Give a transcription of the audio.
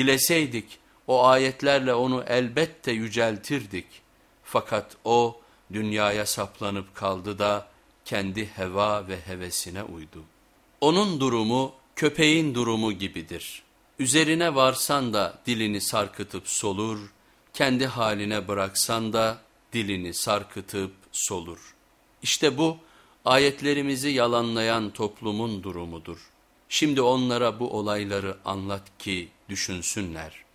Dileseydik o ayetlerle onu elbette yüceltirdik. Fakat o dünyaya saplanıp kaldı da kendi heva ve hevesine uydu. Onun durumu köpeğin durumu gibidir. Üzerine varsan da dilini sarkıtıp solur, kendi haline bıraksan da dilini sarkıtıp solur. İşte bu ayetlerimizi yalanlayan toplumun durumudur. Şimdi onlara bu olayları anlat ki düşünsünler.''